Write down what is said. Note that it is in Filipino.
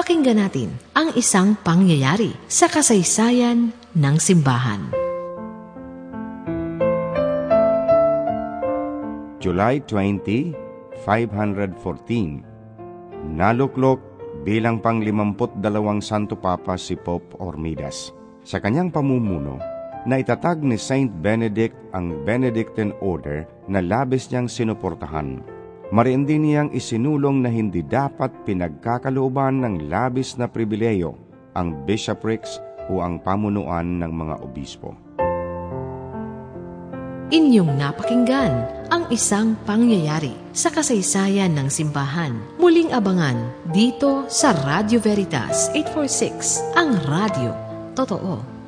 Pakinggan natin ang isang pangyayari sa kasaysayan ng simbahan. July 20, 514 Naluklok bilang panglimamput dalawang Santo Papa si Pope Ormidas. Sa kanyang pamumuno, na itatag ni Saint Benedict ang Benedictine Order na labis niyang sinuportahan. Mariin din niyang isinulong na hindi dapat pinagkakalooban ng labis na pribileyo ang bishoprics o ang pamunuan ng mga obispo. Inyong napakinggan ang isang pangyayari sa kasaysayan ng simbahan. Muling abangan dito sa Radio Veritas 846, ang radio. Totoo.